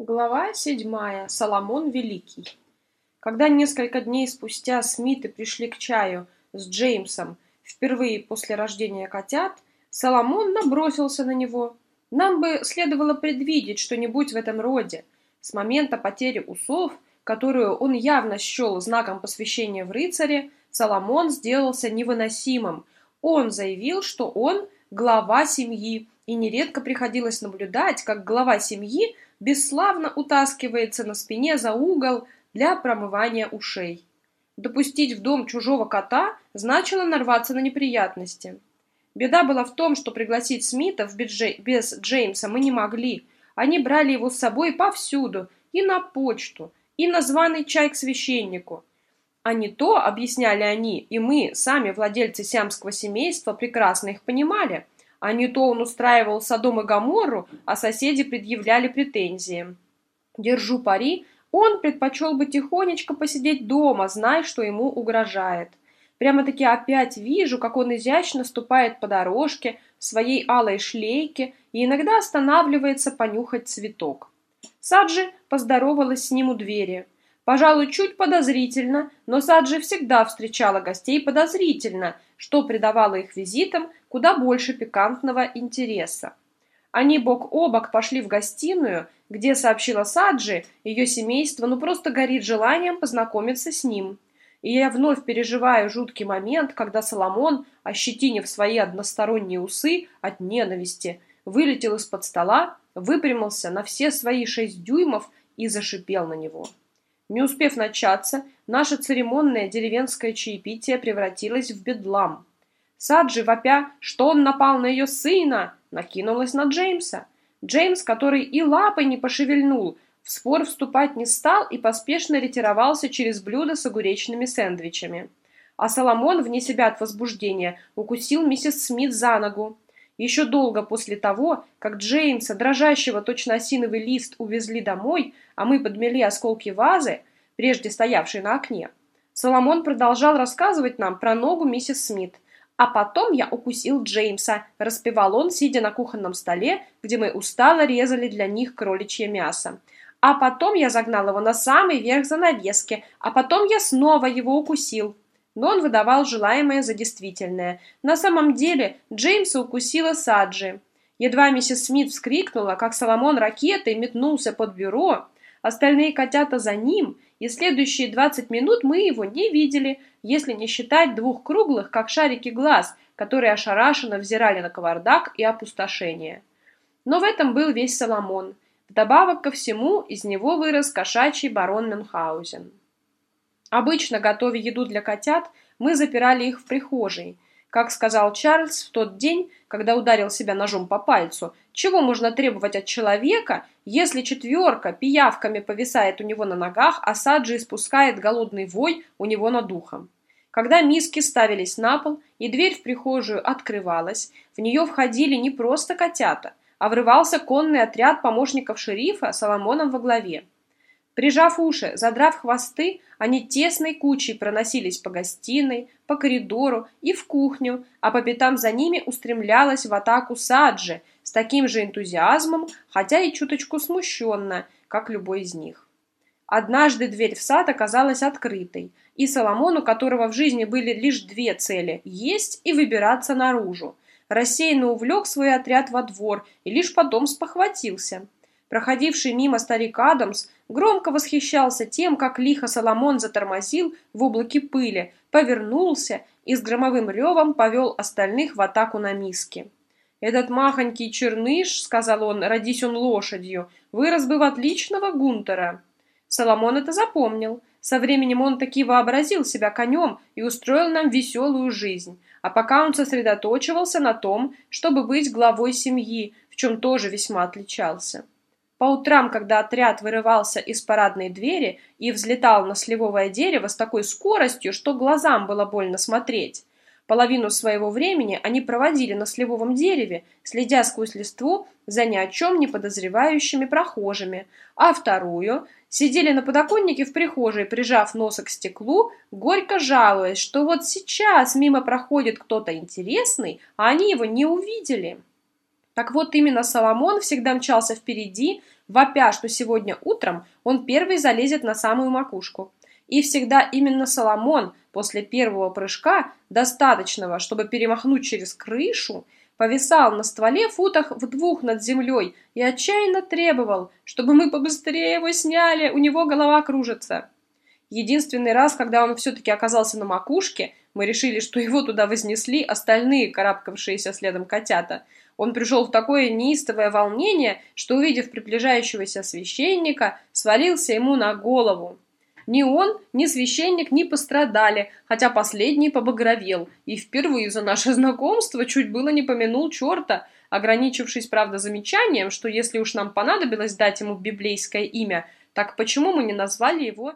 Глава седьмая. Соломон Великий. Когда несколько дней спустя Смиты пришли к чаю с Джеймсом впервые после рождения котят, Соломон набросился на него. Нам бы следовало предвидеть что-нибудь в этом роде. С момента потери усов, которую он явно счел знаком посвящения в рыцаре, Соломон сделался невыносимым. Он заявил, что он глава семьи, и нередко приходилось наблюдать, как глава семьи – бесславно утаскивается на спине за угол для промывания ушей. Допустить в дом чужого кота значило нарваться на неприятности. Беда была в том, что пригласить Смитов без Джеймса мы не могли. Они брали его с собой повсюду, и на почту, и на званый чай к священнику. А не то, объясняли они, и мы, сами владельцы сиамского семейства, прекрасно их понимали – а не то он устраивал Содом и Гоморру, а соседи предъявляли претензии. Держу пари, он предпочел бы тихонечко посидеть дома, зная, что ему угрожает. Прямо-таки опять вижу, как он изящно ступает по дорожке в своей алой шлейке и иногда останавливается понюхать цветок. Саджи поздоровалась с ним у двери. Пожалуй, чуть подозрительно, но Саджи всегда встречала гостей подозрительно, что придавало их визитам куда больше пикантного интереса. Они бок о бок пошли в гостиную, где, сообщила Саджи, ее семейство ну просто горит желанием познакомиться с ним. И я вновь переживаю жуткий момент, когда Соломон, ощетинив свои односторонние усы от ненависти, вылетел из-под стола, выпрямился на все свои шесть дюймов и зашипел на него. Не успев начаться, наше церемонное деревенское чаепитие превратилось в бедлам. Саджи, вопя, что он напал на ее сына, накинулась на Джеймса. Джеймс, который и лапой не пошевельнул, в спор вступать не стал и поспешно ретировался через блюдо с огуречными сэндвичами. А Соломон, вне себя от возбуждения, укусил миссис Смит за ногу. Еще долго после того, как Джеймса, дрожащего точно осиновый лист, увезли домой, а мы подмели осколки вазы, прежде стоявшей на окне, Соломон продолжал рассказывать нам про ногу миссис Смит – а потом я укусил Джеймса, распевал он, сидя на кухонном столе, где мы устало резали для них кроличье мясо. А потом я загнал его на самый верх занавески, а потом я снова его укусил. Но он выдавал желаемое за действительное. На самом деле Джеймса укусила Саджи. Едва миссис Смит вскрикнула, как Соломон ракетой метнулся под бюро, остальные котята за ним – и следующие 20 минут мы его не видели, если не считать двух круглых, как шарики глаз, которые ошарашенно взирали на кавардак и опустошение. Но в этом был весь Соломон. Вдобавок ко всему, из него вырос кошачий барон Мюнхгаузен. Обычно, готовя еду для котят, мы запирали их в прихожей – как сказал Чарльз в тот день, когда ударил себя ножом по пальцу, чего можно требовать от человека, если четверка пиявками повисает у него на ногах, а Саджи испускает голодный вой у него над духом? Когда миски ставились на пол и дверь в прихожую открывалась, в нее входили не просто котята, а врывался конный отряд помощников шерифа Соломоном во главе. Прижав уши, задрав хвосты, они тесной кучей проносились по гостиной, по коридору и в кухню, а по пятам за ними устремлялась в атаку Саджи с таким же энтузиазмом, хотя и чуточку смущенно, как любой из них. Однажды дверь в сад оказалась открытой, и Соломону, которого в жизни были лишь две цели – есть и выбираться наружу, рассеянно увлек свой отряд во двор и лишь потом спохватился – Проходивший мимо старик Адамс громко восхищался тем, как лихо Соломон затормозил в облаке пыли, повернулся и с громовым ревом повел остальных в атаку на миски. «Этот махонький черныш, — сказал он, — родись он лошадью, вырос бы в отличного гунтера». Соломон это запомнил. Со временем он таки вообразил себя конем и устроил нам веселую жизнь. А пока он сосредоточивался на том, чтобы быть главой семьи, в чем тоже весьма отличался. По утрам, когда отряд вырывался из парадной двери и взлетал на сливовое дерево с такой скоростью, что глазам было больно смотреть, половину своего времени они проводили на сливовом дереве, следя сквозь листву за ни о чем не подозревающими прохожими, а вторую сидели на подоконнике в прихожей, прижав носа к стеклу, горько жалуясь, что вот сейчас мимо проходит кто-то интересный, а они его не увидели. Так вот, именно Соломон всегда мчался впереди, вопя, что сегодня утром он первый залезет на самую макушку. И всегда именно Соломон после первого прыжка, достаточного, чтобы перемахнуть через крышу, повисал на стволе футах в двух над землей и отчаянно требовал, чтобы мы побыстрее его сняли, у него голова кружится. Единственный раз, когда он все-таки оказался на макушке, мы решили, что его туда вознесли остальные карабкавшиеся следом котята. Он пришел в такое неистовое волнение, что, увидев приближающегося священника, свалился ему на голову. Ни он, ни священник не пострадали, хотя последний побагровел, и впервые за наше знакомство чуть было не помянул черта, ограничившись, правда, замечанием, что если уж нам понадобилось дать ему библейское имя, так почему мы не назвали его